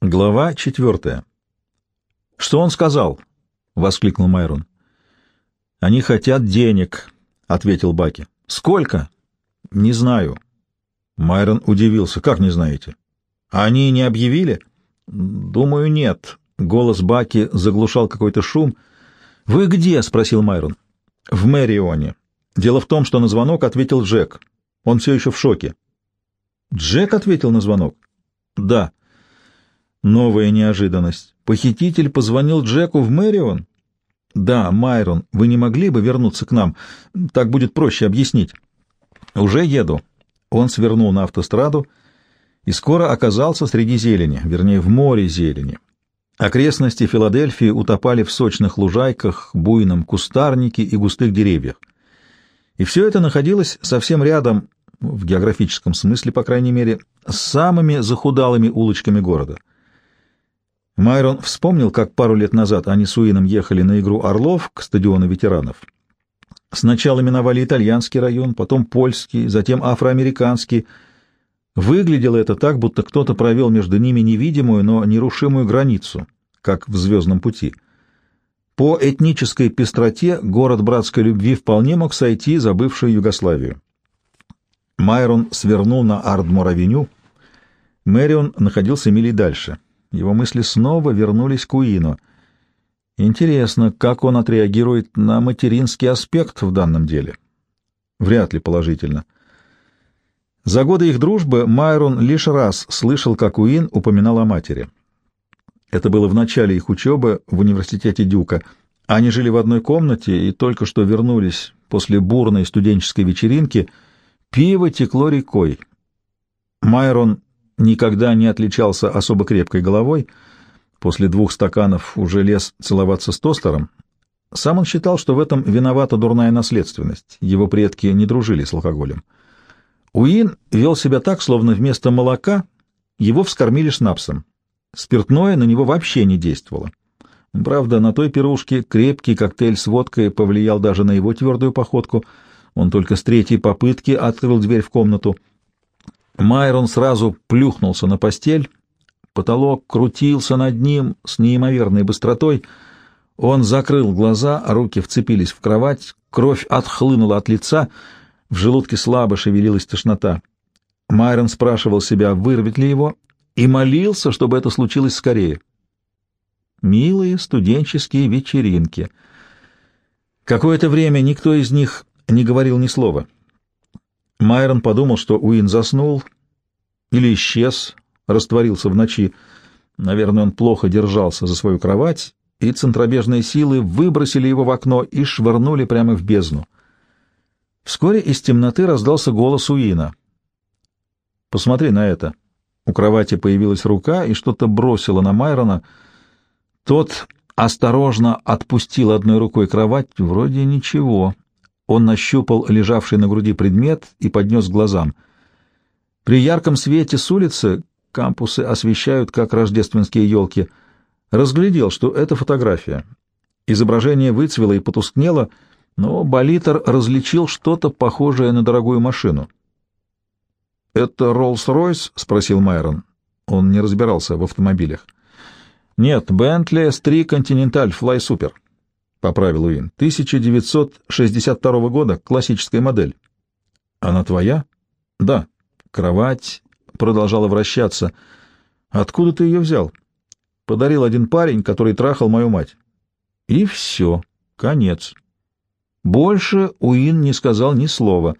Глава четвертая. «Что он сказал?» — воскликнул Майрон. «Они хотят денег», — ответил Баки. «Сколько?» «Не знаю». Майрон удивился. «Как не знаете?» «Они не объявили?» «Думаю, нет». Голос Баки заглушал какой-то шум. «Вы где?» — спросил Майрон. «В Мэрионе. Дело в том, что на звонок ответил Джек. Он все еще в шоке». «Джек ответил на звонок?» «Да». Новая неожиданность. Похититель позвонил Джеку в Мэрион? Да, Майрон, вы не могли бы вернуться к нам? Так будет проще объяснить. Уже еду. Он свернул на автостраду и скоро оказался среди зелени, вернее, в море зелени. Окрестности Филадельфии утопали в сочных лужайках, буйном кустарнике и густых деревьях. И все это находилось совсем рядом, в географическом смысле, по крайней мере, с самыми захудалыми улочками города — Майрон вспомнил, как пару лет назад они с Уином ехали на игру «Орлов» к стадиону ветеранов. Сначала миновали итальянский район, потом польский, затем афроамериканский. Выглядело это так, будто кто-то провел между ними невидимую, но нерушимую границу, как в «Звездном пути». По этнической пестроте город братской любви вполне мог сойти за бывшую Югославию. Майрон свернул на Ардмор-авеню. Мэрион находился мили дальше — его мысли снова вернулись к Уину. Интересно, как он отреагирует на материнский аспект в данном деле? Вряд ли положительно. За годы их дружбы Майрон лишь раз слышал, как Уин упоминал о матери. Это было в начале их учебы в университете Дюка. Они жили в одной комнате и только что вернулись после бурной студенческой вечеринки. Пиво текло рекой. Майрон никогда не отличался особо крепкой головой, после двух стаканов уже лез целоваться с тостером. Сам он считал, что в этом виновата дурная наследственность, его предки не дружили с алкоголем. Уин вел себя так, словно вместо молока его вскормили шнапсом. Спиртное на него вообще не действовало. Правда, на той пирушке крепкий коктейль с водкой повлиял даже на его твердую походку. Он только с третьей попытки открыл дверь в комнату — Майрон сразу плюхнулся на постель, потолок крутился над ним с неимоверной быстротой. Он закрыл глаза, руки вцепились в кровать, кровь отхлынула от лица, в желудке слабо шевелилась тошнота. Майрон спрашивал себя, вырвет ли его, и молился, чтобы это случилось скорее. Милые студенческие вечеринки. Какое-то время никто из них не говорил ни слова. Майрон подумал, что Уин заснул или исчез, растворился в ночи. Наверное, он плохо держался за свою кровать, и центробежные силы выбросили его в окно и швырнули прямо в бездну. Вскоре из темноты раздался голос Уина. «Посмотри на это». У кровати появилась рука и что-то бросила на Майрона. Тот осторожно отпустил одной рукой кровать. Вроде ничего. Он нащупал лежавший на груди предмет и поднес к глазам. При ярком свете с улицы кампусы освещают, как рождественские елки. Разглядел, что это фотография. Изображение выцвело и потускнело, но Болитер различил что-то похожее на дорогую машину. «Это Роллс-Ройс?» — спросил Майрон. Он не разбирался в автомобилях. «Нет, Бентли S3 Continental Fly Super». — поправил Уин. — 1962 года, классическая модель. — Она твоя? — Да. Кровать продолжала вращаться. — Откуда ты ее взял? — Подарил один парень, который трахал мою мать. — И все. Конец. Больше Уин не сказал ни слова,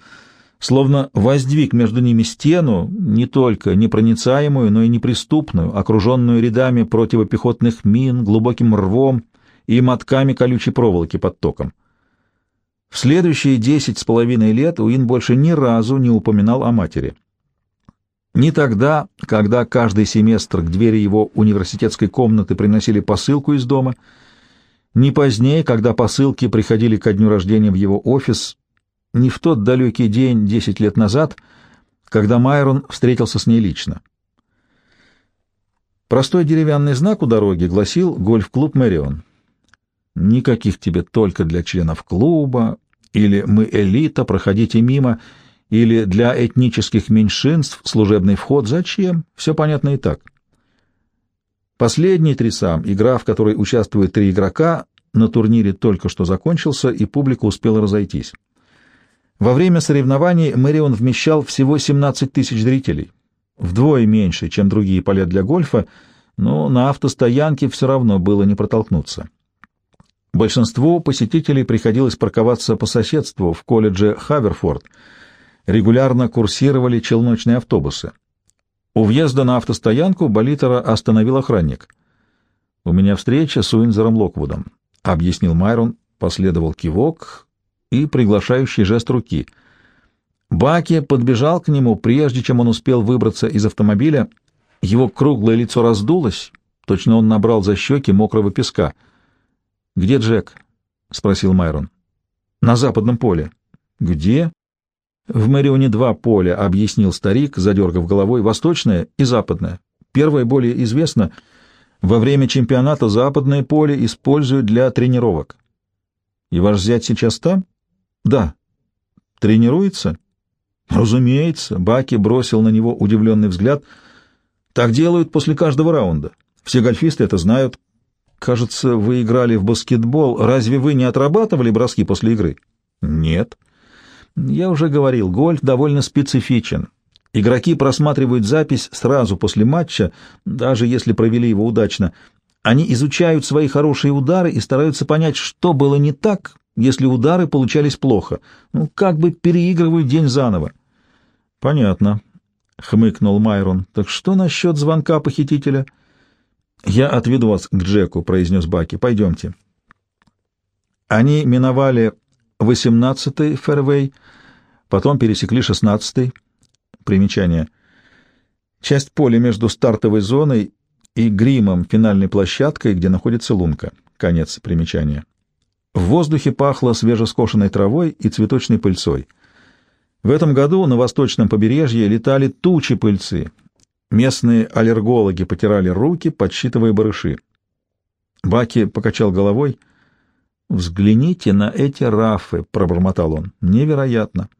словно воздвиг между ними стену, не только непроницаемую, но и неприступную, окруженную рядами противопехотных мин, глубоким рвом — и мотками колючей проволоки под током. В следующие десять с половиной лет Уин больше ни разу не упоминал о матери. Ни тогда, когда каждый семестр к двери его университетской комнаты приносили посылку из дома, ни позднее, когда посылки приходили ко дню рождения в его офис, ни в тот далекий день десять лет назад, когда Майрон встретился с ней лично. Простой деревянный знак у дороги гласил «Гольф-клуб Мэрион». Никаких тебе только для членов клуба, или мы элита, проходите мимо, или для этнических меньшинств служебный вход. Зачем? Все понятно и так. Последний трисам, игра, в которой участвуют три игрока, на турнире только что закончился, и публика успела разойтись. Во время соревнований Мэрион вмещал всего 17 тысяч зрителей, вдвое меньше, чем другие поля для гольфа, но на автостоянке все равно было не протолкнуться. Большинству посетителей приходилось парковаться по соседству в колледже Хаверфорд. Регулярно курсировали челночные автобусы. У въезда на автостоянку Болитера остановил охранник. «У меня встреча с Уинзером Локвудом», — объяснил Майрон, последовал кивок и приглашающий жест руки. Баки подбежал к нему, прежде чем он успел выбраться из автомобиля. Его круглое лицо раздулось, точно он набрал за щеки мокрого песка. «Где Джек?» — спросил Майрон. «На западном поле». «Где?» В Мэрионе два поля, — объяснил старик, задергав головой, — восточное и западное. Первое более известно. Во время чемпионата западное поле используют для тренировок. И ваш зять сейчас там? Да. Тренируется? Разумеется. Баки бросил на него удивленный взгляд. Так делают после каждого раунда. Все гольфисты это знают. Кажется, вы играли в баскетбол. Разве вы не отрабатывали броски после игры? Нет. Я уже говорил, гольф довольно специфичен. Игроки просматривают запись сразу после матча, даже если провели его удачно. Они изучают свои хорошие удары и стараются понять, что было не так, если удары получались плохо. Ну, как бы переигрывают день заново. — Понятно, — хмыкнул Майрон. — Так что насчет звонка похитителя? — Я отведу вас к Джеку, — произнес Баки. — Пойдемте. Они миновали восемнадцатый фэрвей, потом пересекли шестнадцатый. Примечание. Часть поля между стартовой зоной и гримом финальной площадкой, где находится лунка. Конец примечания. В воздухе пахло свежескошенной травой и цветочной пыльцой. В этом году на восточном побережье летали тучи пыльцы. Местные аллергологи потирали руки, подсчитывая барыши. Баки покачал головой — «Взгляните на эти рафы», — пробормотал он. «Невероятно».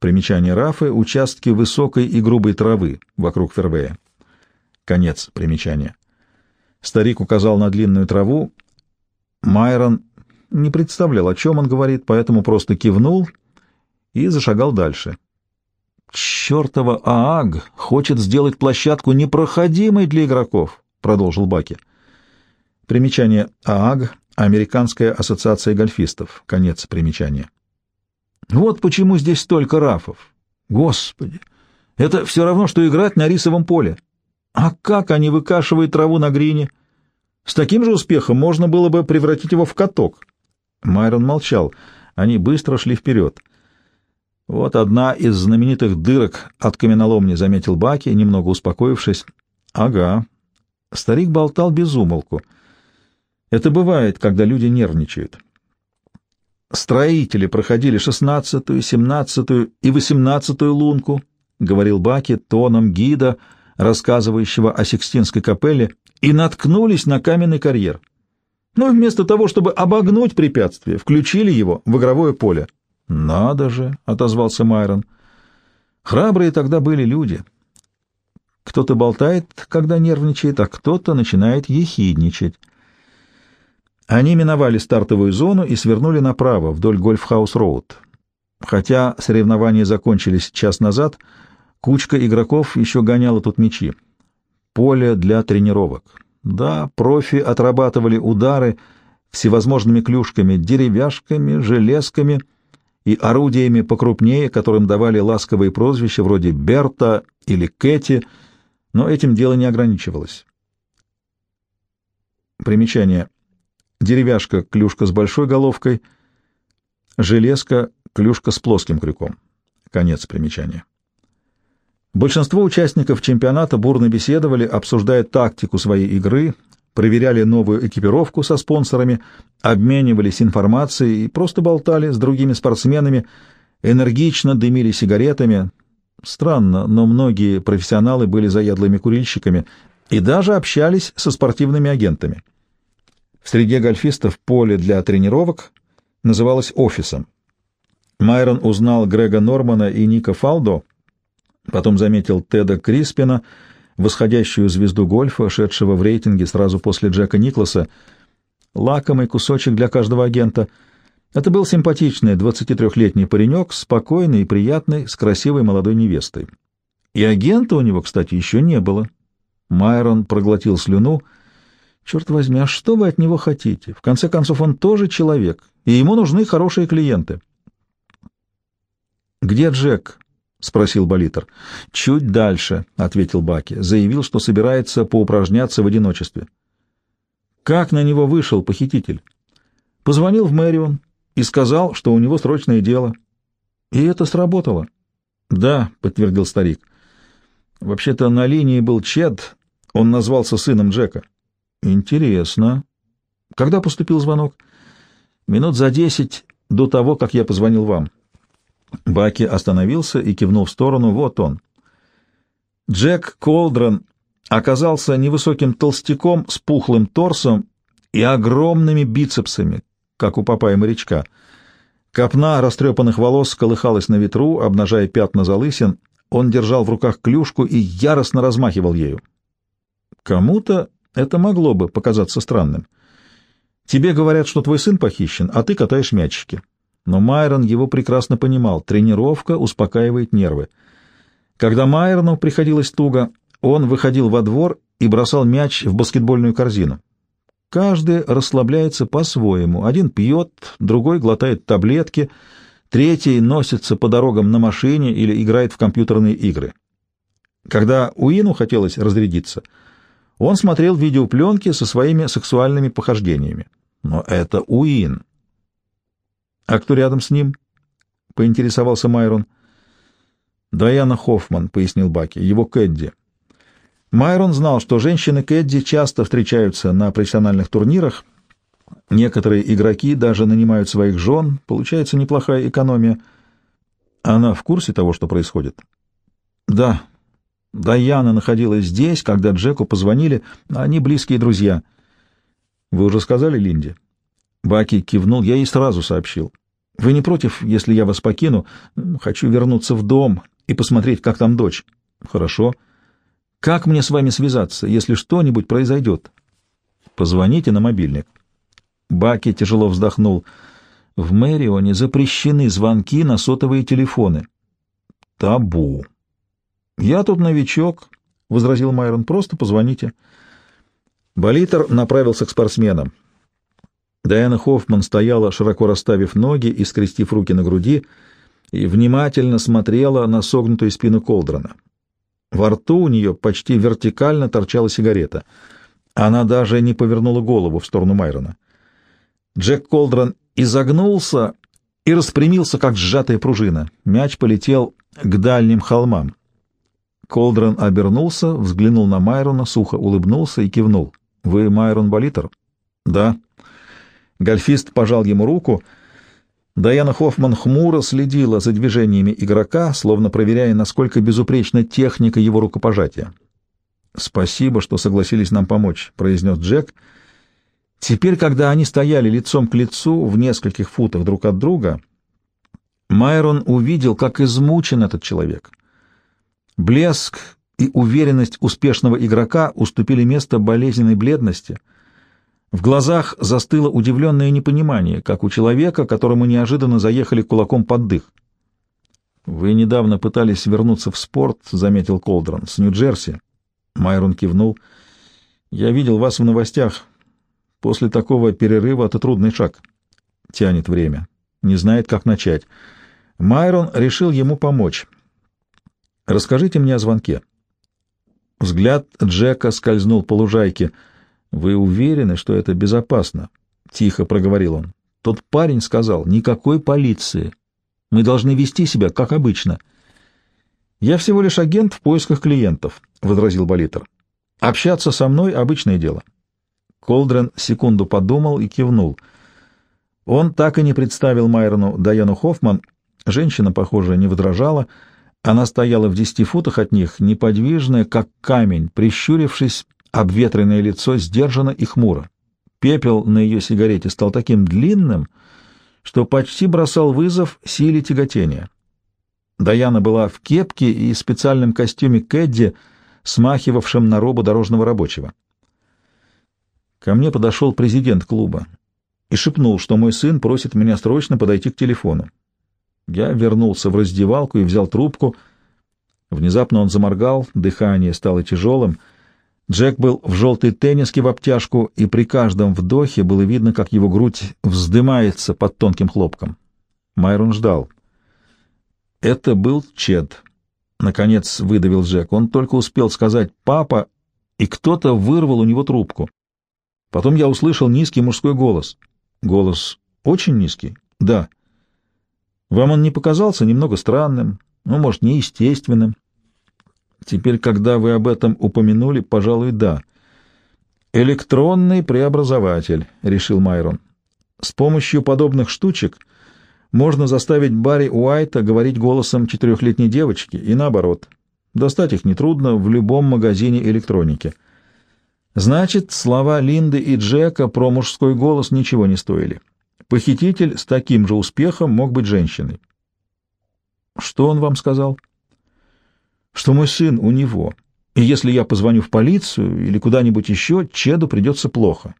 Примечание рафы — участки высокой и грубой травы вокруг фервея. Конец примечания. Старик указал на длинную траву. Майрон не представлял, о чем он говорит, поэтому просто кивнул и зашагал дальше. «Чертова Аг хочет сделать площадку непроходимой для игроков», — продолжил Баки. Примечание Аг Американская ассоциация гольфистов. Конец примечания. Вот почему здесь столько рафов. Господи! Это все равно, что играть на рисовом поле. А как они выкашивают траву на грине? С таким же успехом можно было бы превратить его в каток. Майрон молчал. Они быстро шли вперед. Вот одна из знаменитых дырок от каменоломни, заметил Баки, немного успокоившись. Ага. Старик болтал без умолку. Это бывает, когда люди нервничают. Строители проходили шестнадцатую, семнадцатую и восемнадцатую лунку, — говорил Баки тоном гида, рассказывающего о Сикстинской капелле, и наткнулись на каменный карьер. Но вместо того, чтобы обогнуть препятствие, включили его в игровое поле. — Надо же, — отозвался Майрон. Храбрые тогда были люди. Кто-то болтает, когда нервничает, а кто-то начинает ехидничать. Они миновали стартовую зону и свернули направо, вдоль Гольфхаус-Роуд. Хотя соревнования закончились час назад, кучка игроков еще гоняла тут мячи. Поле для тренировок. Да, профи отрабатывали удары всевозможными клюшками, деревяшками, железками и орудиями покрупнее, которым давали ласковые прозвища вроде Берта или Кэти, но этим дело не ограничивалось. Примечание. Деревяшка — клюшка с большой головкой, железка — клюшка с плоским крюком. Конец примечания. Большинство участников чемпионата бурно беседовали, обсуждая тактику своей игры, проверяли новую экипировку со спонсорами, обменивались информацией и просто болтали с другими спортсменами, энергично дымили сигаретами. Странно, но многие профессионалы были заядлыми курильщиками и даже общались со спортивными агентами. В среде гольфистов поле для тренировок называлось офисом. Майрон узнал Грега Нормана и Ника Фалдо, потом заметил Теда Криспина, восходящую звезду гольфа, шедшего в рейтинге сразу после Джека Никласа. Лакомый кусочек для каждого агента. Это был симпатичный 23-летний паренек, спокойный и приятный, с красивой молодой невестой. И агента у него, кстати, еще не было. Майрон проглотил слюну. Черт возьми, а что вы от него хотите? В конце концов, он тоже человек, и ему нужны хорошие клиенты. «Где Джек?» — спросил Болитер. «Чуть дальше», — ответил Баки. Заявил, что собирается поупражняться в одиночестве. Как на него вышел похититель? Позвонил в Мэрион и сказал, что у него срочное дело. И это сработало. «Да», — подтвердил старик. Вообще-то на линии был Чед, он назвался сыном Джека. Интересно. Когда поступил звонок? Минут за десять до того, как я позвонил вам. Баки остановился и кивнул в сторону. Вот он. Джек Колдрон оказался невысоким толстяком с пухлым торсом и огромными бицепсами, как у папая морячка. Копна растрепанных волос колыхалась на ветру, обнажая пятна залысин, он держал в руках клюшку и яростно размахивал ею. Кому-то это могло бы показаться странным. Тебе говорят, что твой сын похищен, а ты катаешь мячики. Но Майрон его прекрасно понимал. Тренировка успокаивает нервы. Когда Майрону приходилось туго, он выходил во двор и бросал мяч в баскетбольную корзину. Каждый расслабляется по-своему. Один пьет, другой глотает таблетки — Третий носится по дорогам на машине или играет в компьютерные игры. Когда Уину хотелось разрядиться, он смотрел видеопленки со своими сексуальными похождениями. Но это Уин. «А кто рядом с ним?» — поинтересовался Майрон. «Дайана Хоффман», — пояснил Баки, — «его Кэдди». Майрон знал, что женщины Кэдди часто встречаются на профессиональных турнирах, Некоторые игроки даже нанимают своих жен, получается неплохая экономия. Она в курсе того, что происходит? Да. Даяна находилась здесь, когда Джеку позвонили, они близкие друзья. Вы уже сказали Линде? Баки кивнул, я ей сразу сообщил. Вы не против, если я вас покину? Хочу вернуться в дом и посмотреть, как там дочь. Хорошо. Как мне с вами связаться, если что-нибудь произойдет? Позвоните на мобильник. Баки тяжело вздохнул. В Мэрионе запрещены звонки на сотовые телефоны. Табу. Я тут новичок, — возразил Майрон. Просто позвоните. Болитер направился к спортсменам. Дайана Хоффман стояла, широко расставив ноги и скрестив руки на груди, и внимательно смотрела на согнутую спину Колдрона. Во рту у нее почти вертикально торчала сигарета. Она даже не повернула голову в сторону Майрона. Джек Колдрон изогнулся и распрямился, как сжатая пружина. Мяч полетел к дальним холмам. Колдрон обернулся, взглянул на Майрона, сухо улыбнулся и кивнул. «Вы Майрон Болитер?» «Да». Гольфист пожал ему руку. Даяна Хоффман хмуро следила за движениями игрока, словно проверяя, насколько безупречна техника его рукопожатия. «Спасибо, что согласились нам помочь», — произнес Джек, — Теперь, когда они стояли лицом к лицу в нескольких футах друг от друга, Майрон увидел, как измучен этот человек. Блеск и уверенность успешного игрока уступили место болезненной бледности. В глазах застыло удивленное непонимание, как у человека, которому неожиданно заехали кулаком под дых. «Вы недавно пытались вернуться в спорт», — заметил Колдрон, — «с Нью-Джерси». Майрон кивнул. «Я видел вас в новостях. После такого перерыва это трудный шаг. Тянет время. Не знает, как начать. Майрон решил ему помочь. «Расскажите мне о звонке». Взгляд Джека скользнул по лужайке. «Вы уверены, что это безопасно?» — тихо проговорил он. Тот парень сказал, «Никакой полиции. Мы должны вести себя, как обычно». «Я всего лишь агент в поисках клиентов», — возразил Болитер. «Общаться со мной — обычное дело». Колдрен секунду подумал и кивнул. Он так и не представил Майрону Даяну Хоффман. Женщина, похоже, не возражала. Она стояла в десяти футах от них, неподвижная, как камень, прищурившись, обветренное лицо сдержанно и хмуро. Пепел на ее сигарете стал таким длинным, что почти бросал вызов силе тяготения. Даяна была в кепке и специальном костюме Кэдди смахивавшим на робу дорожного рабочего. Ко мне подошел президент клуба и шепнул, что мой сын просит меня срочно подойти к телефону. Я вернулся в раздевалку и взял трубку. Внезапно он заморгал, дыхание стало тяжелым. Джек был в желтой тенниске в обтяжку, и при каждом вдохе было видно, как его грудь вздымается под тонким хлопком. Майрон ждал. Это был Чед. Наконец выдавил Джек. Он только успел сказать «папа», и кто-то вырвал у него трубку. Потом я услышал низкий мужской голос. Голос очень низкий? Да. Вам он не показался немного странным, ну, может, неестественным? Теперь, когда вы об этом упомянули, пожалуй, да. Электронный преобразователь, решил Майрон. С помощью подобных штучек можно заставить Барри Уайта говорить голосом четырехлетней девочки и наоборот. Достать их нетрудно в любом магазине электроники. Значит, слова Линды и Джека про мужской голос ничего не стоили. Похититель с таким же успехом мог быть женщиной. Что он вам сказал? Что мой сын у него, и если я позвоню в полицию или куда-нибудь еще, Чеду придется плохо.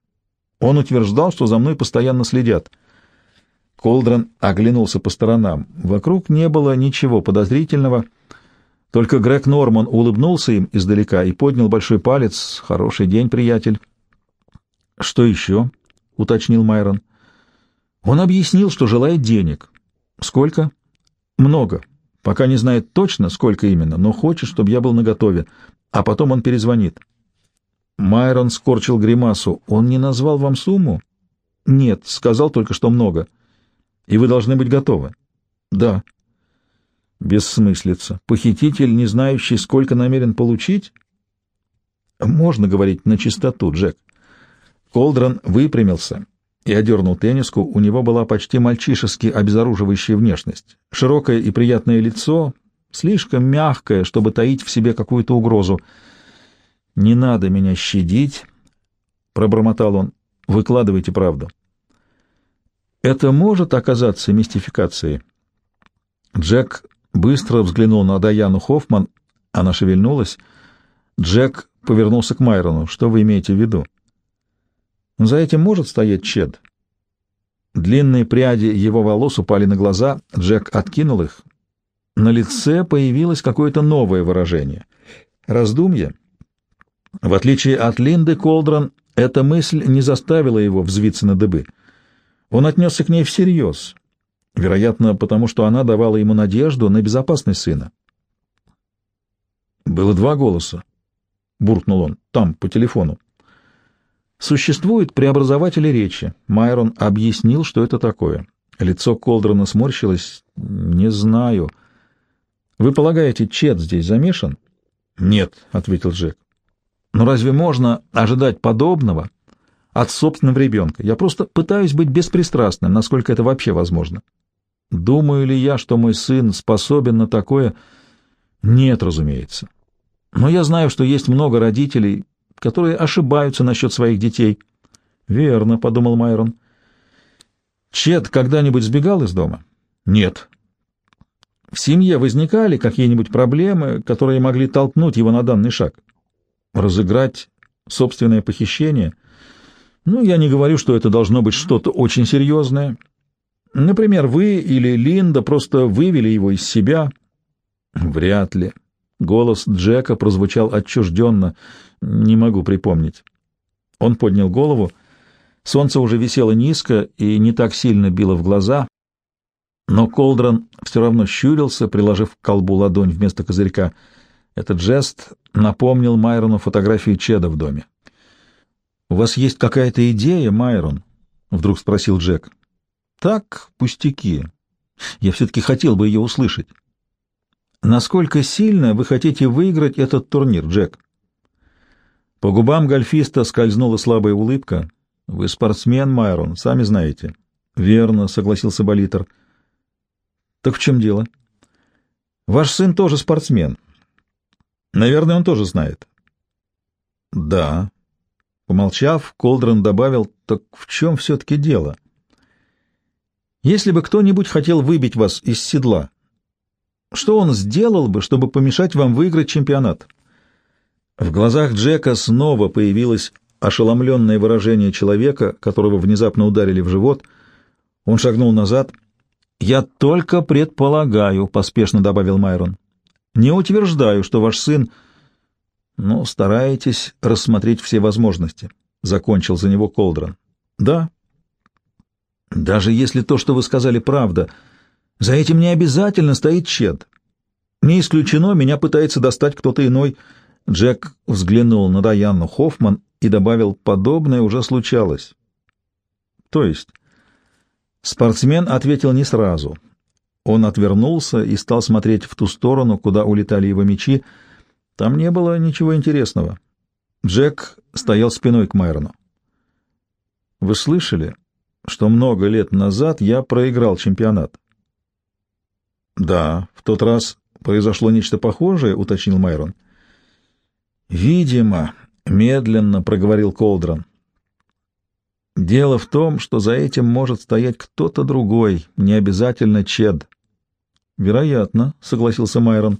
Он утверждал, что за мной постоянно следят. Колдрон оглянулся по сторонам. Вокруг не было ничего подозрительного, только Грег Норман улыбнулся им издалека и поднял большой палец. «Хороший день, приятель». «Что еще?» — уточнил Майрон. Он объяснил, что желает денег. Сколько? Много. Пока не знает точно, сколько именно, но хочет, чтобы я был наготове. А потом он перезвонит. Майрон скорчил гримасу. Он не назвал вам сумму? Нет, сказал только, что много. И вы должны быть готовы. Да. Бессмыслица. Похититель, не знающий, сколько намерен получить? Можно говорить на чистоту, Джек. Колдрон выпрямился и одернул тенниску, у него была почти мальчишески обезоруживающая внешность. Широкое и приятное лицо, слишком мягкое, чтобы таить в себе какую-то угрозу. «Не надо меня щадить», — пробормотал он, — «выкладывайте правду». «Это может оказаться мистификацией». Джек быстро взглянул на Даяну Хоффман, она шевельнулась. Джек повернулся к Майрону. «Что вы имеете в виду?» За этим может стоять Чед. Длинные пряди его волос упали на глаза, Джек откинул их. На лице появилось какое-то новое выражение. Раздумье. В отличие от Линды Колдрон, эта мысль не заставила его взвиться на дыбы. Он отнесся к ней всерьез, вероятно, потому что она давала ему надежду на безопасность сына. «Было два голоса», — буркнул он, — «там, по телефону. Существуют преобразователи речи. Майрон объяснил, что это такое. Лицо Колдрона сморщилось. «Не знаю». «Вы полагаете, Чет здесь замешан?» «Нет», — ответил Джек. «Но разве можно ожидать подобного от собственного ребенка? Я просто пытаюсь быть беспристрастным, насколько это вообще возможно. Думаю ли я, что мой сын способен на такое? Нет, разумеется. Но я знаю, что есть много родителей, которые ошибаются насчет своих детей. Верно, подумал Майрон. Чет когда-нибудь сбегал из дома? Нет. В семье возникали какие-нибудь проблемы, которые могли толкнуть его на данный шаг? Разыграть собственное похищение? Ну, я не говорю, что это должно быть что-то очень серьезное. Например, вы или Линда просто вывели его из себя. Вряд ли. Голос Джека прозвучал отчужденно. Не могу припомнить. Он поднял голову. Солнце уже висело низко и не так сильно било в глаза, но Колдрон все равно щурился, приложив к колбу ладонь вместо козырька. Этот жест напомнил Майрону фотографию Чеда в доме. «У вас есть какая-то идея, Майрон?» — вдруг спросил Джек. «Так, пустяки. Я все-таки хотел бы ее услышать». «Насколько сильно вы хотите выиграть этот турнир, Джек?» По губам гольфиста скользнула слабая улыбка. «Вы спортсмен, Майрон, сами знаете». «Верно», — согласился Болитер. «Так в чем дело?» «Ваш сын тоже спортсмен. Наверное, он тоже знает». «Да». Помолчав, Колдрон добавил, «Так в чем все-таки дело?» «Если бы кто-нибудь хотел выбить вас из седла, что он сделал бы, чтобы помешать вам выиграть чемпионат?» В глазах Джека снова появилось ошеломленное выражение человека, которого внезапно ударили в живот. Он шагнул назад. «Я только предполагаю», — поспешно добавил Майрон. «Не утверждаю, что ваш сын...» «Ну, стараетесь рассмотреть все возможности», — закончил за него Колдрон. «Да». «Даже если то, что вы сказали, правда, за этим не обязательно стоит Чед. Не исключено, меня пытается достать кто-то иной». Джек взглянул на Даяну Хоффман и добавил, подобное уже случалось. То есть... Спортсмен ответил не сразу. Он отвернулся и стал смотреть в ту сторону, куда улетали его мечи. Там не было ничего интересного. Джек стоял спиной к Майрону. «Вы слышали, что много лет назад я проиграл чемпионат?» «Да, в тот раз произошло нечто похожее», — уточнил Майрон. «Видимо», — медленно проговорил Колдрон. «Дело в том, что за этим может стоять кто-то другой, не обязательно Чед». «Вероятно», — согласился Майрон.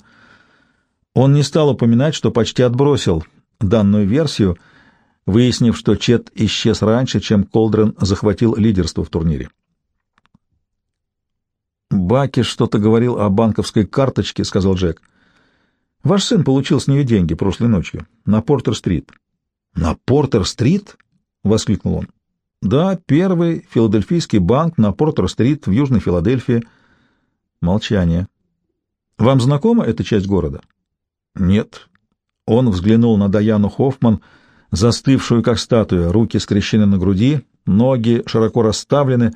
Он не стал упоминать, что почти отбросил данную версию, выяснив, что Чед исчез раньше, чем Колдрон захватил лидерство в турнире. «Баки что-то говорил о банковской карточке», — сказал Джек. — Ваш сын получил с нее деньги прошлой ночью на Портер-стрит. — На Портер-стрит? — воскликнул он. — Да, первый филадельфийский банк на Портер-стрит в Южной Филадельфии. Молчание. — Вам знакома эта часть города? — Нет. Он взглянул на Даяну Хоффман, застывшую как статуя, руки скрещены на груди, ноги широко расставлены,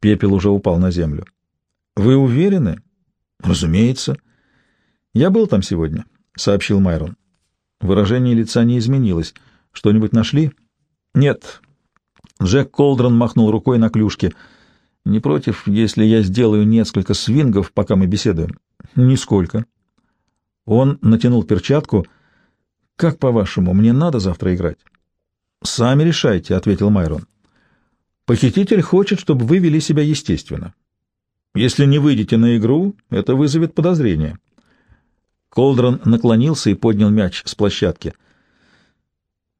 пепел уже упал на землю. — Вы уверены? — Разумеется. — «Я был там сегодня», — сообщил Майрон. Выражение лица не изменилось. «Что-нибудь нашли?» «Нет». Джек Колдрон махнул рукой на клюшке. «Не против, если я сделаю несколько свингов, пока мы беседуем?» «Нисколько». Он натянул перчатку. «Как, по-вашему, мне надо завтра играть?» «Сами решайте», — ответил Майрон. «Похититель хочет, чтобы вы вели себя естественно. Если не выйдете на игру, это вызовет подозрение». Колдрон наклонился и поднял мяч с площадки.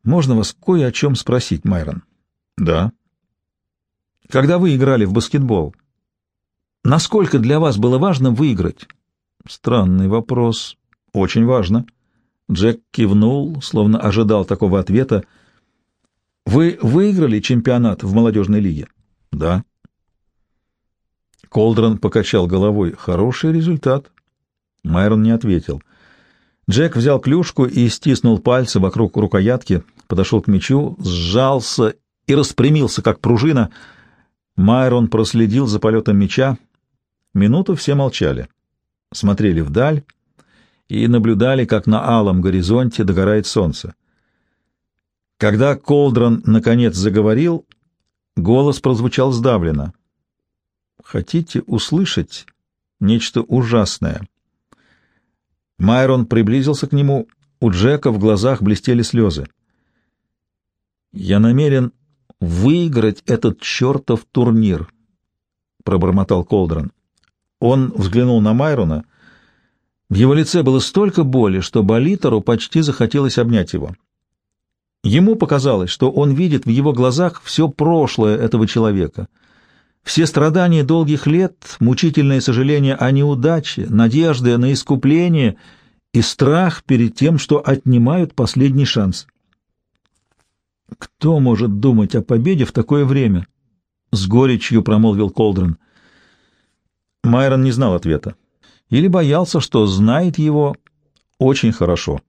«Можно вас кое о чем спросить, Майрон?» «Да». «Когда вы играли в баскетбол, насколько для вас было важно выиграть?» «Странный вопрос. Очень важно». Джек кивнул, словно ожидал такого ответа. «Вы выиграли чемпионат в молодежной лиге?» «Да». Колдрон покачал головой. «Хороший результат». Майрон не ответил. Джек взял клюшку и стиснул пальцы вокруг рукоятки, подошел к мечу, сжался и распрямился, как пружина. Майрон проследил за полетом меча. Минуту все молчали, смотрели вдаль и наблюдали, как на алом горизонте догорает солнце. Когда Колдрон наконец заговорил, голос прозвучал сдавленно. «Хотите услышать нечто ужасное?» Майрон приблизился к нему, у Джека в глазах блестели слезы. «Я намерен выиграть этот чертов турнир», — пробормотал Колдрон. Он взглянул на Майрона. В его лице было столько боли, что Болитору почти захотелось обнять его. Ему показалось, что он видит в его глазах все прошлое этого человека — все страдания долгих лет, мучительное сожаление о неудаче, надежды на искупление и страх перед тем, что отнимают последний шанс. «Кто может думать о победе в такое время?» — с горечью промолвил Колдрон. Майрон не знал ответа. Или боялся, что знает его очень хорошо.